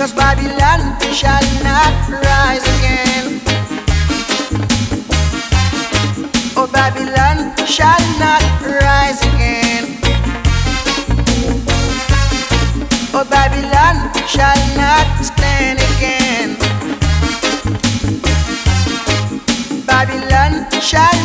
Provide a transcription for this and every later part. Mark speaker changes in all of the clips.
Speaker 1: Cause Babylon shall not rise again. Oh, Babylon shall not rise again. Oh, Babylon shall not stand again. Babylon shall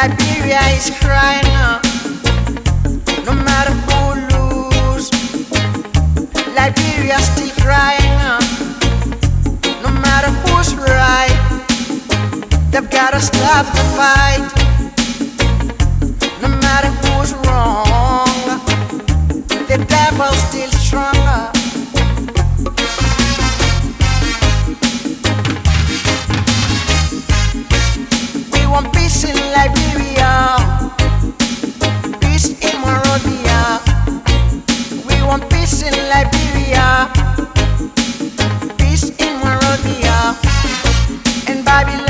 Speaker 1: Liberia is crying out. No matter who lose, Liberia still crying out. No matter who's right, they've gotta stop the fight. No matter who's wrong, the devil's still stronger.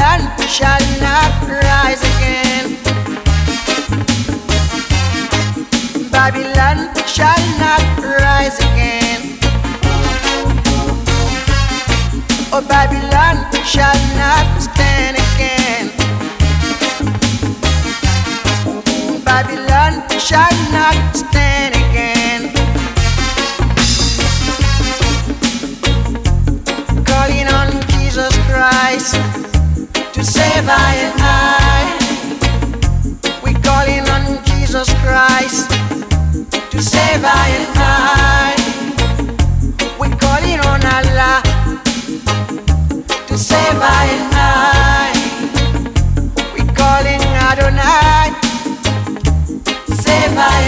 Speaker 1: Babylon shall not rise again. Babylon shall not rise again. Oh, Babylon shall not stand again. Babylon shall not stand again. Calling on Jesus Christ to save I and I. We calling on Jesus Christ to save I and I. We calling on Allah to save I and I. We calling Adonai, save I